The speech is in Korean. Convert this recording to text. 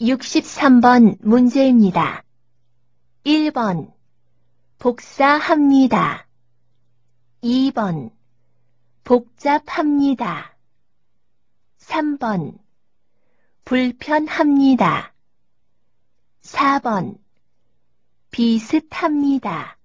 63번 문제입니다. 1번 복사합니다. 2번 복잡합니다. 3번 불편합니다. 4번 비슷합니다.